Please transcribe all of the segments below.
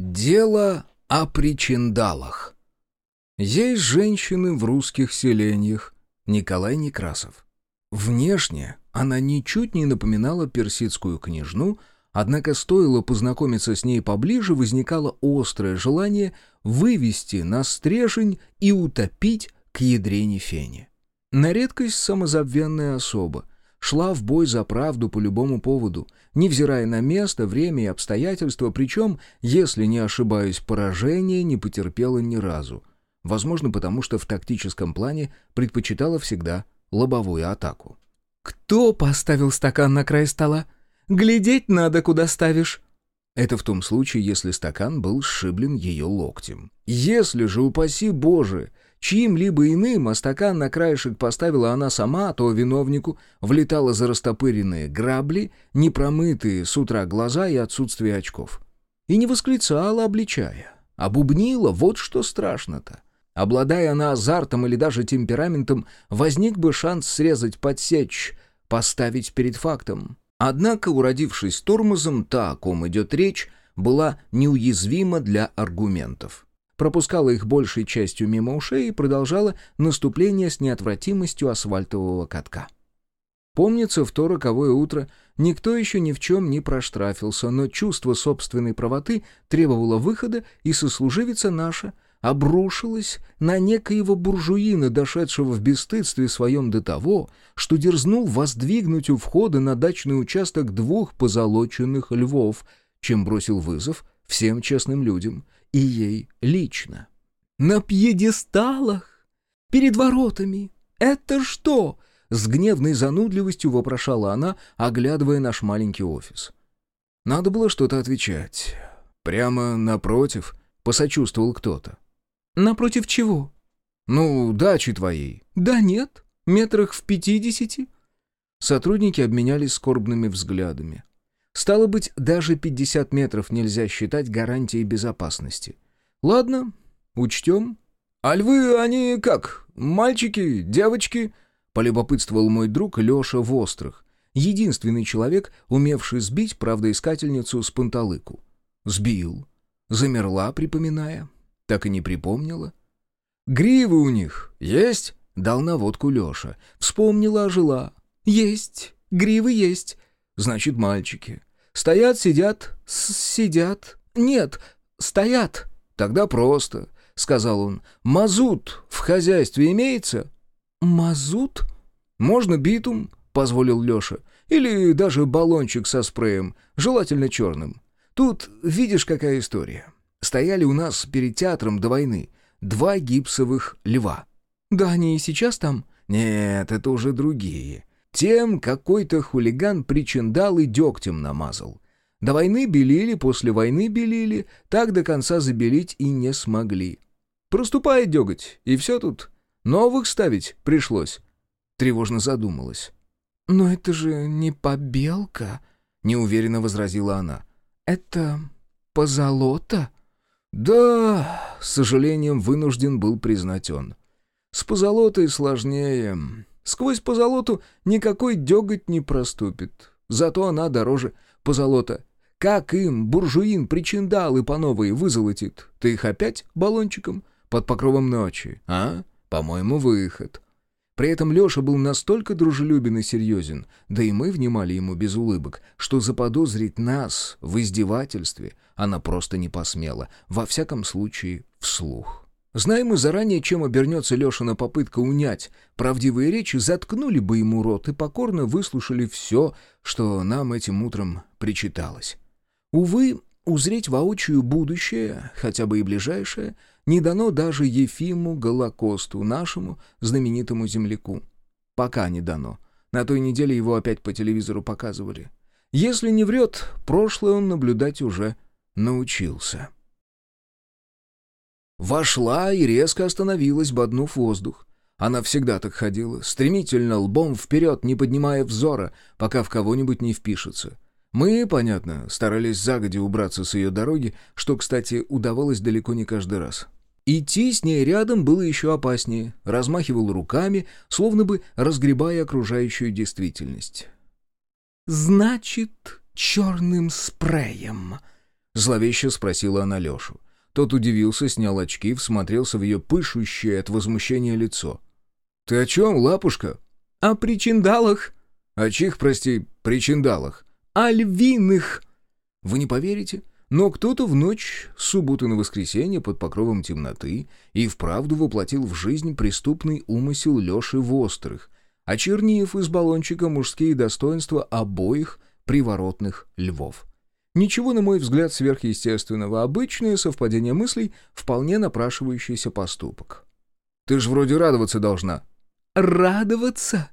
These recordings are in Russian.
Дело о причиндалах. Есть женщины в русских селениях. Николай Некрасов. Внешне она ничуть не напоминала персидскую княжну, однако стоило познакомиться с ней поближе, возникало острое желание вывести на стрежень и утопить к ядрене фене. На редкость самозабвенная особа — шла в бой за правду по любому поводу, невзирая на место, время и обстоятельства, причем, если не ошибаюсь, поражение не потерпела ни разу. Возможно, потому что в тактическом плане предпочитала всегда лобовую атаку. «Кто поставил стакан на край стола? Глядеть надо, куда ставишь». Это в том случае, если стакан был сшиблен ее локтем. Если же, упаси Боже, чьим-либо иным, а стакан на краешек поставила она сама, то виновнику влетало за растопыренные грабли, непромытые с утра глаза и отсутствие очков. И не восклицала, обличая, а бубнила, вот что страшно-то. Обладая она азартом или даже темпераментом, возник бы шанс срезать подсечь, поставить перед фактом. Однако, уродившись тормозом, та, о ком идет речь, была неуязвима для аргументов пропускала их большей частью мимо ушей и продолжала наступление с неотвратимостью асфальтового катка. Помнится, в то роковое утро никто еще ни в чем не проштрафился, но чувство собственной правоты требовало выхода, и сослуживица наша обрушилась на некоего буржуина, дошедшего в бесстыдстве своем до того, что дерзнул воздвигнуть у входа на дачный участок двух позолоченных львов, чем бросил вызов всем честным людям — и ей лично. «На пьедесталах? Перед воротами? Это что?» С гневной занудливостью вопрошала она, оглядывая наш маленький офис. Надо было что-то отвечать. Прямо напротив посочувствовал кто-то. «Напротив чего?» «Ну, дачи твоей». «Да нет, метрах в пятидесяти». Сотрудники обменялись скорбными взглядами. Стало быть, даже 50 метров нельзя считать гарантией безопасности. Ладно, учтем. «А львы, они как? Мальчики? Девочки?» — полюбопытствовал мой друг Леша Вострых, единственный человек, умевший сбить правдоискательницу с панталыку. Сбил. Замерла, припоминая. Так и не припомнила. «Гривы у них есть?» — дал наводку Леша. Вспомнила, ожила. «Есть. Гривы есть». «Значит, мальчики. Стоят, сидят, сидят. Нет, стоят. Тогда просто, сказал он. Мазут в хозяйстве имеется? Мазут? Можно битум, позволил Леша. Или даже баллончик со спреем, желательно черным. Тут видишь, какая история. Стояли у нас перед театром до войны два гипсовых льва. Да они и сейчас там? Нет, это уже другие. Тем какой-то хулиган причиндал и дегтем намазал. До войны белили, после войны белили, так до конца забелить и не смогли. Проступает деготь, и все тут. Новых ставить пришлось. Тревожно задумалась. «Но это же не побелка», — неуверенно возразила она. «Это позолота?» «Да», — с сожалением вынужден был признать он. «С позолотой сложнее. Сквозь позолоту никакой деготь не проступит. Зато она дороже позолота. Как им буржуин причиндалы по новой вызолотит? Ты их опять баллончиком? Под покровом ночи, а? По-моему, выход. При этом Леша был настолько дружелюбен и серьезен, да и мы внимали ему без улыбок, что заподозрить нас в издевательстве она просто не посмела, во всяком случае, вслух. Знаем мы заранее, чем обернется Лешина попытка унять правдивые речи, заткнули бы ему рот и покорно выслушали все, что нам этим утром причиталось. Увы, узреть воочию будущее, хотя бы и ближайшее, не дано даже Ефиму Голокосту, нашему знаменитому земляку. Пока не дано. На той неделе его опять по телевизору показывали. Если не врет, прошлое он наблюдать уже научился. Вошла и резко остановилась, боднув воздух. Она всегда так ходила, стремительно, лбом вперед, не поднимая взора, пока в кого-нибудь не впишется. Мы, понятно, старались загоди убраться с ее дороги, что, кстати, удавалось далеко не каждый раз. Идти с ней рядом было еще опаснее, размахивал руками, словно бы разгребая окружающую действительность. «Значит, черным спреем», Зловеще спросила она Лешу. Тот удивился, снял очки, всмотрелся в ее пышущее от возмущения лицо. «Ты о чем, лапушка?» «О причиндалах». «О чьих, прости, причиндалах?» «О львиных». Вы не поверите, но кто-то в ночь с субботы на воскресенье под покровом темноты и вправду воплотил в жизнь преступный умысел Леши Вострых, очернив из баллончика мужские достоинства обоих приворотных львов. Ничего, на мой взгляд, сверхъестественного, обычное совпадение мыслей, вполне напрашивающийся поступок. «Ты ж вроде радоваться должна». «Радоваться?»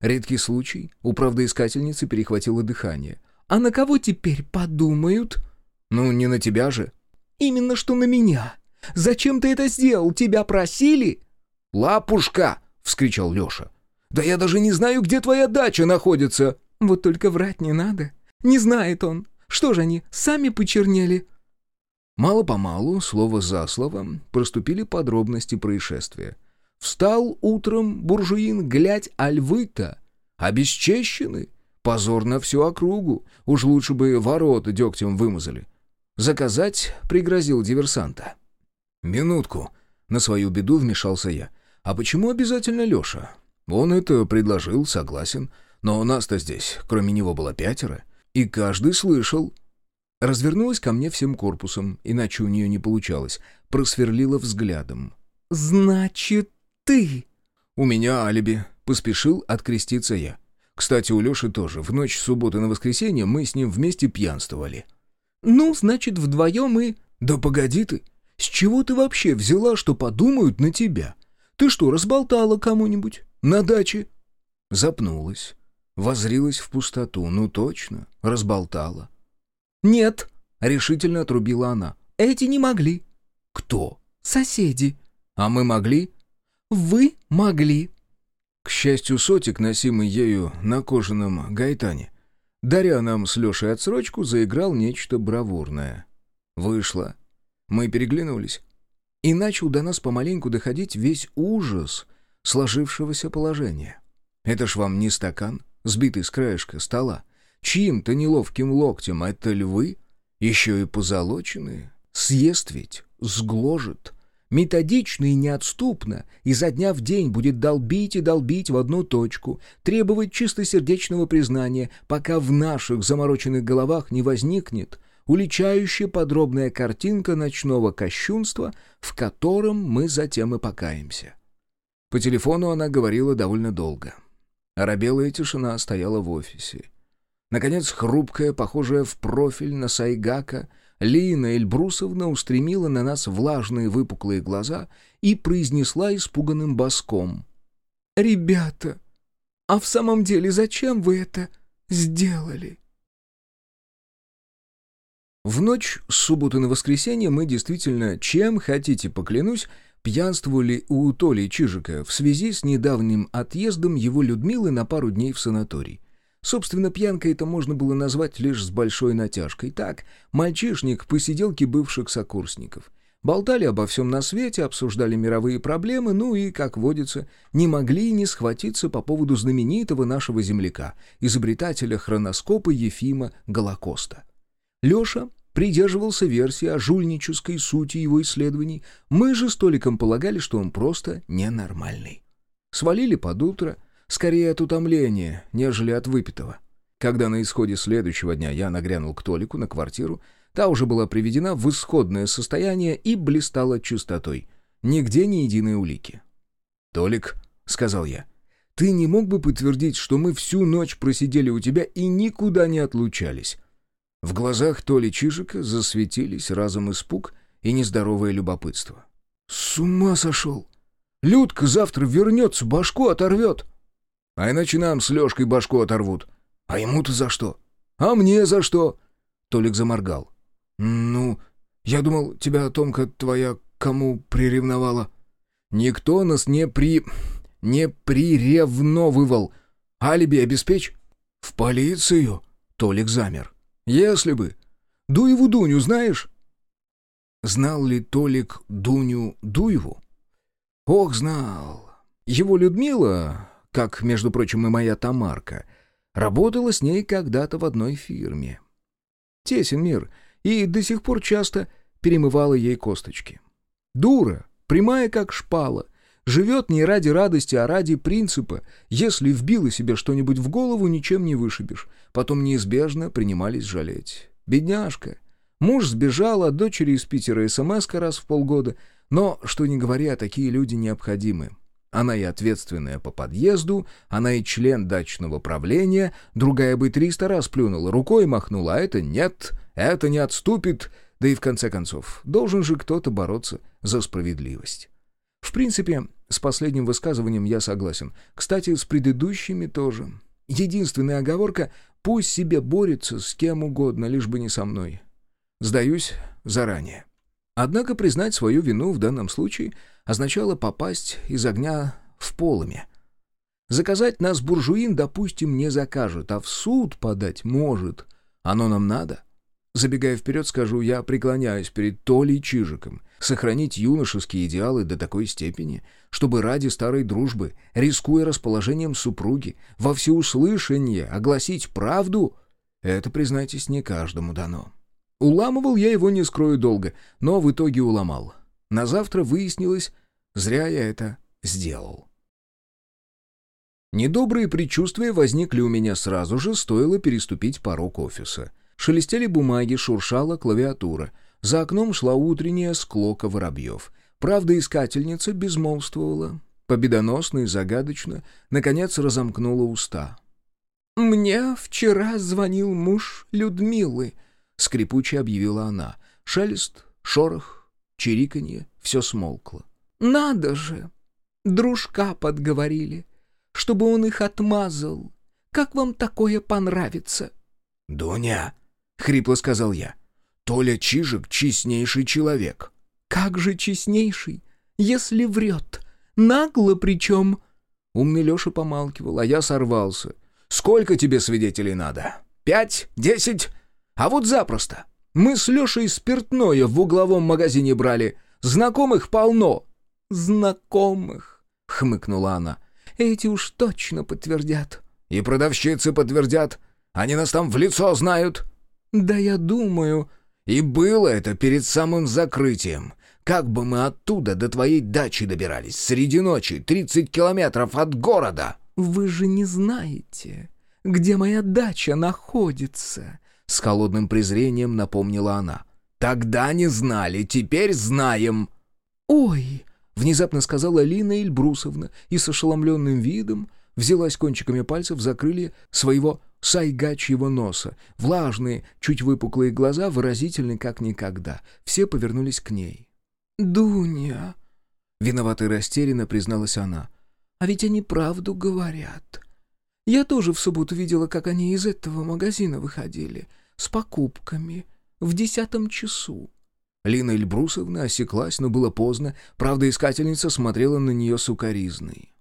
Редкий случай, у правдоискательницы перехватило дыхание. «А на кого теперь подумают?» «Ну, не на тебя же». «Именно что на меня. Зачем ты это сделал? Тебя просили?» «Лапушка!» — вскричал Леша. «Да я даже не знаю, где твоя дача находится!» «Вот только врать не надо. Не знает он. Что же они, сами почернели?» Мало-помалу, слово за словом, проступили подробности происшествия. Встал утром буржуин, глядь, а львы-то обесчещены. Позор на всю округу. Уж лучше бы ворота дегтем вымазали. Заказать пригрозил диверсанта. «Минутку». На свою беду вмешался я. «А почему обязательно Леша? Он это предложил, согласен. Но нас-то здесь, кроме него, было пятеро. И каждый слышал». Развернулась ко мне всем корпусом, иначе у нее не получалось. Просверлила взглядом. «Значит, ты...» «У меня алиби», — поспешил откреститься я. Кстати, у Леши тоже. В ночь субботы на воскресенье мы с ним вместе пьянствовали. «Ну, значит, вдвоем и...» «Да погоди ты! С чего ты вообще взяла, что подумают на тебя? Ты что, разболтала кому-нибудь? На даче?» Запнулась. Возрилась в пустоту. Ну точно, разболтала. «Нет», — решительно отрубила она. «Эти не могли». «Кто?» «Соседи». «А мы могли?» «Вы могли». К счастью, сотик, носимый ею на кожаном гайтане, даря нам с Лешей отсрочку, заиграл нечто бравурное. Вышло. Мы переглянулись. И начал до нас помаленьку доходить весь ужас сложившегося положения. Это ж вам не стакан, сбитый с краешка стола. Чьим-то неловким локтем это львы, еще и позолоченные. Съест ведь, сгложит. Методично и неотступно, изо дня в день будет долбить и долбить в одну точку, требовать чистосердечного признания, пока в наших замороченных головах не возникнет уличающая подробная картинка ночного кощунства, в котором мы затем и покаемся. По телефону она говорила довольно долго. Оробелая тишина стояла в офисе. Наконец, хрупкая, похожая в профиль на Сайгака, Лина Эльбрусовна устремила на нас влажные выпуклые глаза и произнесла испуганным боском. «Ребята, а в самом деле зачем вы это сделали?» В ночь с субботы на воскресенье мы действительно, чем хотите поклянусь, пьянствовали у Толи Чижика в связи с недавним отъездом его Людмилы на пару дней в санаторий. Собственно, пьянкой это можно было назвать лишь с большой натяжкой. Так, мальчишник, посиделки бывших сокурсников. Болтали обо всем на свете, обсуждали мировые проблемы, ну и, как водится, не могли не схватиться по поводу знаменитого нашего земляка, изобретателя хроноскопа Ефима Голокоста. Леша придерживался версии о жульнической сути его исследований, мы же столиком полагали, что он просто ненормальный. Свалили под утро — Скорее от утомления, нежели от выпитого. Когда на исходе следующего дня я нагрянул к Толику на квартиру, та уже была приведена в исходное состояние и блистала чистотой. Нигде ни единой улики. «Толик», — сказал я, — «ты не мог бы подтвердить, что мы всю ночь просидели у тебя и никуда не отлучались?» В глазах Толи Чижика засветились разом испуг и нездоровое любопытство. «С ума сошел! Людка завтра вернется, башку оторвет!» А иначе нам с Лешкой башку оторвут. А ему-то за что? А мне за что?» Толик заморгал. «Ну, я думал, тебя Томка твоя кому приревновала?» «Никто нас не при... не приревновывал. Алиби обеспечь?» «В полицию?» Толик замер. «Если бы. Дуеву Дуню знаешь?» Знал ли Толик Дуню Дуеву? Ох, знал. Его Людмила, как, между прочим, и моя Тамарка, работала с ней когда-то в одной фирме. Тесен мир, и до сих пор часто перемывала ей косточки. Дура, прямая как шпала, живет не ради радости, а ради принципа. Если вбила себе что-нибудь в голову, ничем не вышибешь. Потом неизбежно принимались жалеть. Бедняжка. Муж сбежал, от дочери из Питера смс раз в полгода. Но, что ни говори, а такие люди необходимы. Она и ответственная по подъезду, она и член дачного правления, другая бы триста раз плюнула, рукой махнула, а это нет, это не отступит, да и в конце концов, должен же кто-то бороться за справедливость. В принципе, с последним высказыванием я согласен. Кстати, с предыдущими тоже. Единственная оговорка — пусть себе борется с кем угодно, лишь бы не со мной. Сдаюсь заранее. Однако признать свою вину в данном случае означало попасть из огня в полыми. Заказать нас буржуин, допустим, не закажет, а в суд подать может. Оно нам надо. Забегая вперед, скажу, я преклоняюсь перед Толей Чижиком. Сохранить юношеские идеалы до такой степени, чтобы ради старой дружбы, рискуя расположением супруги, во всеуслышание огласить правду, это, признайтесь, не каждому дано. Уламывал я его, не скрою долго, но в итоге уломал. На завтра выяснилось, зря я это сделал. Недобрые предчувствия возникли у меня сразу же, стоило переступить порог офиса. Шелестели бумаги, шуршала клавиатура. За окном шла утренняя склока воробьев. Правда, искательница безмолвствовала. Победоносно и загадочно, наконец разомкнула уста. «Мне вчера звонил муж Людмилы», — скрипуче объявила она. Шелест, шорох, чириканье — все смолкло. «Надо же! Дружка подговорили, чтобы он их отмазал. Как вам такое понравится?» «Дуня!» — хрипло сказал я. «Толя Чижик — честнейший человек». «Как же честнейший, если врет? Нагло причем...» Умный Леша помалкивал, а я сорвался. «Сколько тебе свидетелей надо? Пять? Десять? А вот запросто. Мы с Лешей спиртное в угловом магазине брали. Знакомых полно». «Знакомых», — хмыкнула она. «Эти уж точно подтвердят». «И продавщицы подтвердят. Они нас там в лицо знают». «Да я думаю...» «И было это перед самым закрытием. Как бы мы оттуда до твоей дачи добирались? Среди ночи, 30 километров от города!» «Вы же не знаете, где моя дача находится?» С холодным презрением напомнила она. «Тогда не знали, теперь знаем!» «Ой!» — внезапно сказала Лина Ильбрусовна и с ошеломленным видом взялась кончиками пальцев за крылья своего сайгачьего носа. Влажные, чуть выпуклые глаза, выразительны как никогда. Все повернулись к ней. «Дуня!» — виновато и растерянно призналась она. «А ведь они правду говорят. Я тоже в субботу видела, как они из этого магазина выходили. С покупками. В десятом часу». Лина Эльбрусовна осеклась, но было поздно. Правда, искательница смотрела на нее сукоризной.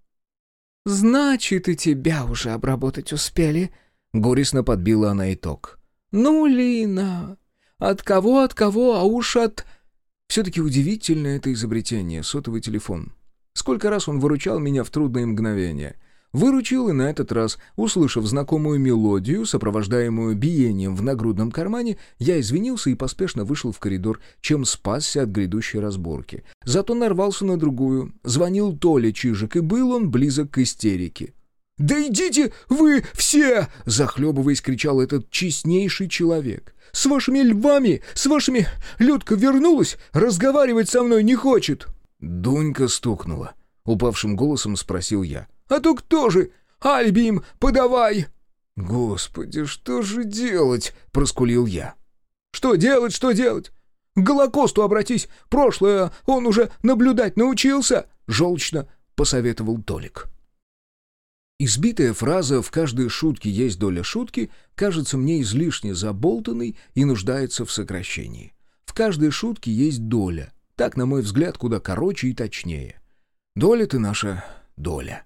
«Значит, и тебя уже обработать успели», Горестно подбила она итог. «Ну, Лина, от кого, от кого, а уж от...» Все-таки удивительное это изобретение, сотовый телефон. Сколько раз он выручал меня в трудные мгновения. Выручил и на этот раз, услышав знакомую мелодию, сопровождаемую биением в нагрудном кармане, я извинился и поспешно вышел в коридор, чем спасся от грядущей разборки. Зато нарвался на другую. Звонил Толя Чижик, и был он близок к истерике. «Да идите вы все!» — захлебываясь, кричал этот честнейший человек. «С вашими львами, с вашими... Людка вернулась, разговаривать со мной не хочет!» Дунька стукнула. Упавшим голосом спросил я. «А то кто же? Альбим, подавай!» «Господи, что же делать?» — проскулил я. «Что делать, что делать? К Голокосту обратись. Прошлое он уже наблюдать научился!» — желчно посоветовал Толик. Избитая фраза «в каждой шутке есть доля шутки» кажется мне излишне заболтанной и нуждается в сокращении. В каждой шутке есть доля. Так, на мой взгляд, куда короче и точнее. Доля ты наша доля.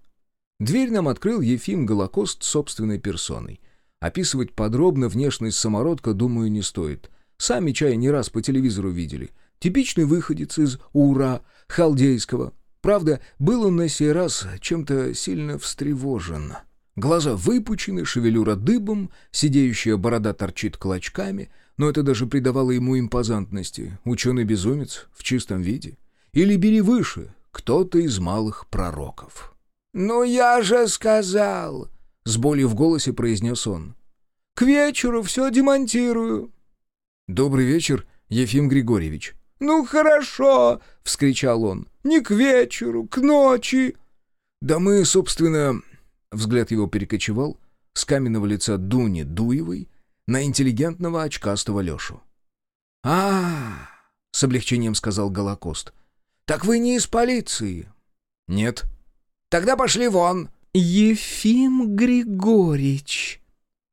Дверь нам открыл Ефим Голокост собственной персоной. Описывать подробно внешность самородка, думаю, не стоит. Сами чай не раз по телевизору видели. Типичный выходец из Ура, халдейского, Правда, был он на сей раз чем-то сильно встревожен. Глаза выпучены, шевелюра дыбом, сидеющая борода торчит клочками, но это даже придавало ему импозантности. Ученый-безумец в чистом виде. Или бери выше, кто-то из малых пророков. «Ну я же сказал!» — с болью в голосе произнес он. «К вечеру все демонтирую». «Добрый вечер, Ефим Григорьевич». «Ну хорошо!» — вскричал он. «Не к вечеру, к ночи!» «Да мы, собственно...» — взгляд его перекочевал с каменного лица Дуни Дуевой на интеллигентного очкастого Лешу. а, с облегчением сказал Голокост. «Так вы не из полиции?» «Нет». «Тогда пошли вон!» «Ефим Григорьевич!»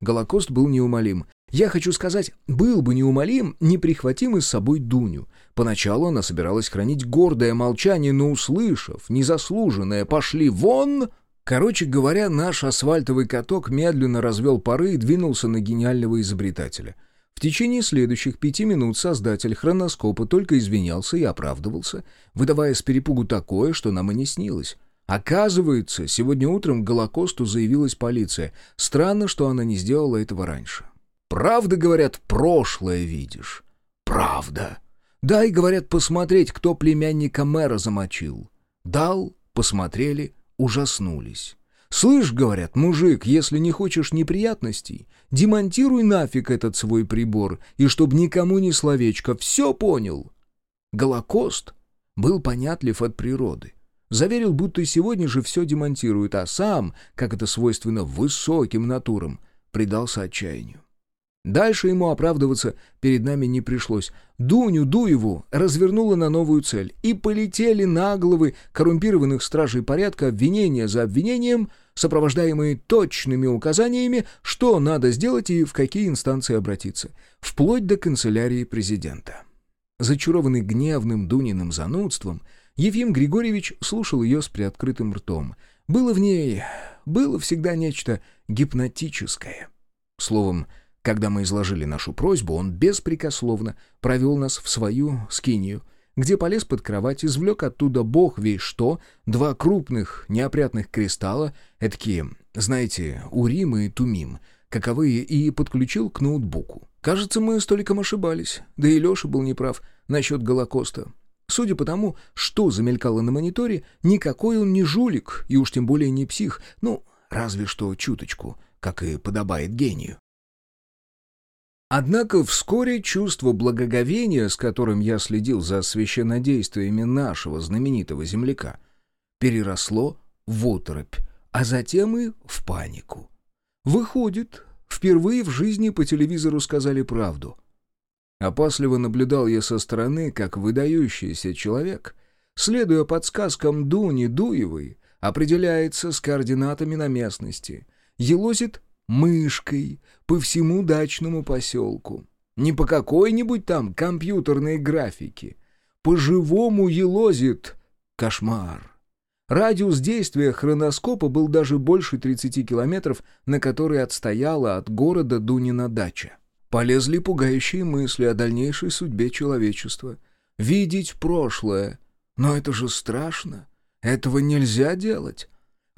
Голокост был неумолим. Я хочу сказать, был бы неумолим, не прихватим и с собой Дуню. Поначалу она собиралась хранить гордое молчание, но, услышав незаслуженное «пошли вон!», Короче говоря, наш асфальтовый каток медленно развел пары и двинулся на гениального изобретателя. В течение следующих пяти минут создатель хроноскопа только извинялся и оправдывался, выдавая с перепугу такое, что нам и не снилось. Оказывается, сегодня утром к Голокосту заявилась полиция. Странно, что она не сделала этого раньше. «Правда, говорят, прошлое видишь?» «Правда!» «Дай, говорят, посмотреть, кто племянника мэра замочил». «Дал, посмотрели, ужаснулись. «Слышь, — говорят, — мужик, если не хочешь неприятностей, демонтируй нафиг этот свой прибор, и чтоб никому ни словечко, все понял». Голокост был понятлив от природы. Заверил, будто сегодня же все демонтирует, а сам, как это свойственно высоким натурам, предался отчаянию. Дальше ему оправдываться перед нами не пришлось. Дуню Дуеву развернула на новую цель, и полетели на головы коррумпированных стражей порядка обвинения за обвинением, сопровождаемые точными указаниями, что надо сделать и в какие инстанции обратиться, вплоть до канцелярии президента. Зачарованный гневным Дуниным занудством, Ефим Григорьевич слушал ее с приоткрытым ртом. Было в ней... было всегда нечто гипнотическое. Словом, когда мы изложили нашу просьбу, он беспрекословно провел нас в свою скинию, где полез под кровать, извлек оттуда бог весь что, два крупных неопрятных кристалла, такие, знаете, Урим и Тумим, каковые, и подключил к ноутбуку. Кажется, мы с ошибались, да и Леша был неправ насчет Голокоста. Судя по тому, что замелькало на мониторе, никакой он не жулик, и уж тем более не псих, ну, разве что чуточку, как и подобает гению. Однако вскоре чувство благоговения, с которым я следил за священнодействиями нашего знаменитого земляка, переросло в оторопь, а затем и в панику. Выходит, впервые в жизни по телевизору сказали правду. Опасливо наблюдал я со стороны, как выдающийся человек, следуя подсказкам Дуни Дуевой, определяется с координатами на местности, елозит мышкой по всему дачному поселку. Не по какой-нибудь там компьютерной графике. По-живому елозит. Кошмар. Радиус действия хроноскопа был даже больше 30 километров, на который отстояла от города Дунина дача. Полезли пугающие мысли о дальнейшей судьбе человечества. Видеть прошлое. Но это же страшно. Этого нельзя делать.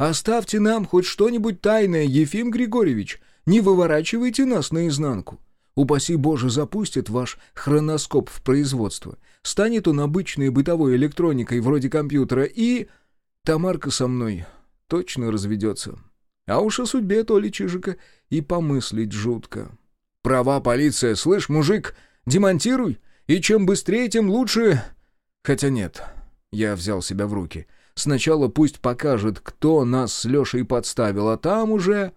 Оставьте нам хоть что-нибудь тайное, Ефим Григорьевич. Не выворачивайте нас наизнанку. Упаси Боже, запустит ваш хроноскоп в производство. Станет он обычной бытовой электроникой вроде компьютера и... Тамарка со мной точно разведется. А уж о судьбе Толи Чижика и помыслить жутко. Права полиция, слышь, мужик, демонтируй, и чем быстрее, тем лучше... Хотя нет, я взял себя в руки — Сначала пусть покажет, кто нас с Лешей подставил, а там уже...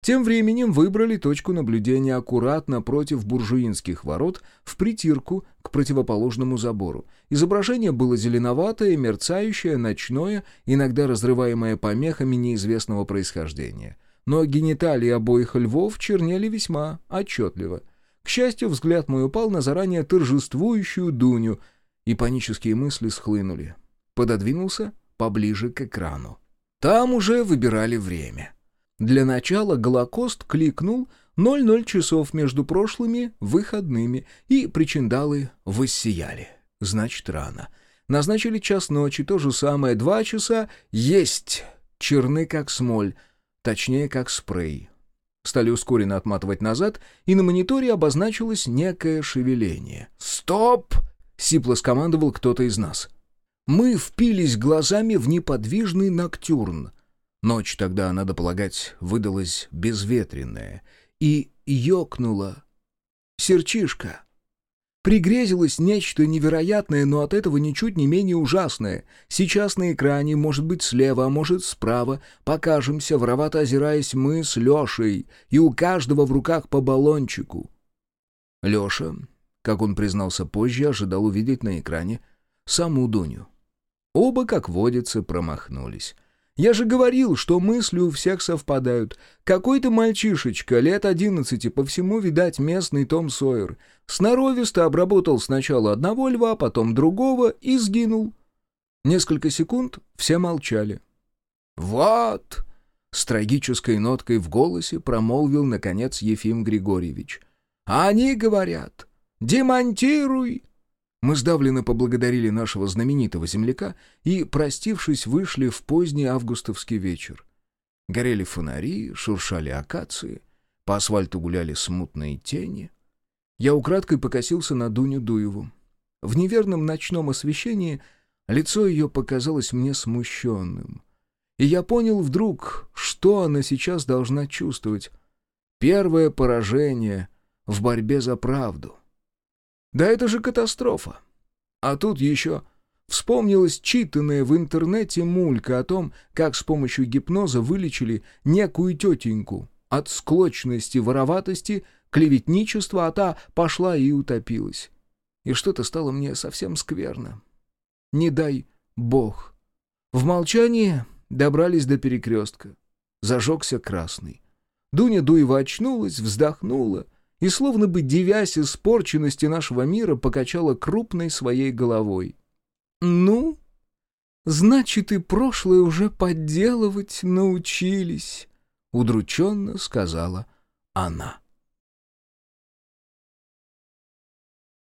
Тем временем выбрали точку наблюдения аккуратно против буржуинских ворот в притирку к противоположному забору. Изображение было зеленоватое, мерцающее, ночное, иногда разрываемое помехами неизвестного происхождения. Но гениталии обоих львов чернели весьма отчетливо. К счастью, взгляд мой упал на заранее торжествующую Дуню, и панические мысли схлынули пододвинулся поближе к экрану. Там уже выбирали время. Для начала Голокост кликнул 00 часов между прошлыми выходными, и причиндалы воссияли. Значит, рано. Назначили час ночи, то же самое, два часа. Есть! Черны, как смоль, точнее, как спрей. стали ускоренно отматывать назад, и на мониторе обозначилось некое шевеление. «Стоп!» — сипло скомандовал кто-то из нас. Мы впились глазами в неподвижный ноктюрн. Ночь тогда, надо полагать, выдалась безветренная. И ёкнула серчишка. Пригрезилось нечто невероятное, но от этого ничуть не менее ужасное. Сейчас на экране, может быть, слева, а может, справа, покажемся, воровато озираясь мы с Лешей, и у каждого в руках по баллончику. Леша, как он признался позже, ожидал увидеть на экране саму Дуню. Оба, как водится, промахнулись. Я же говорил, что мысли у всех совпадают. Какой-то мальчишечка, лет одиннадцати, по всему, видать, местный Том Сойер. Сноровисто обработал сначала одного льва, потом другого и сгинул. Несколько секунд все молчали. «Вот!» — с трагической ноткой в голосе промолвил, наконец, Ефим Григорьевич. «Они говорят, демонтируй, мы сдавленно поблагодарили нашего знаменитого земляка и, простившись, вышли в поздний августовский вечер. Горели фонари, шуршали акации, по асфальту гуляли смутные тени. Я украдкой покосился на Дуню Дуеву. В неверном ночном освещении лицо ее показалось мне смущенным. И я понял вдруг, что она сейчас должна чувствовать. Первое поражение в борьбе за правду. Да это же катастрофа. А тут еще вспомнилась читанная в интернете мулька о том, как с помощью гипноза вылечили некую тетеньку от склочности, вороватости, клеветничества, а та пошла и утопилась. И что-то стало мне совсем скверно. Не дай бог. В молчании добрались до перекрестка. Зажегся красный. Дуня Дуева очнулась, вздохнула — и, словно бы девясь испорченности нашего мира, покачала крупной своей головой. «Ну, значит, и прошлое уже подделывать научились», — удрученно сказала она.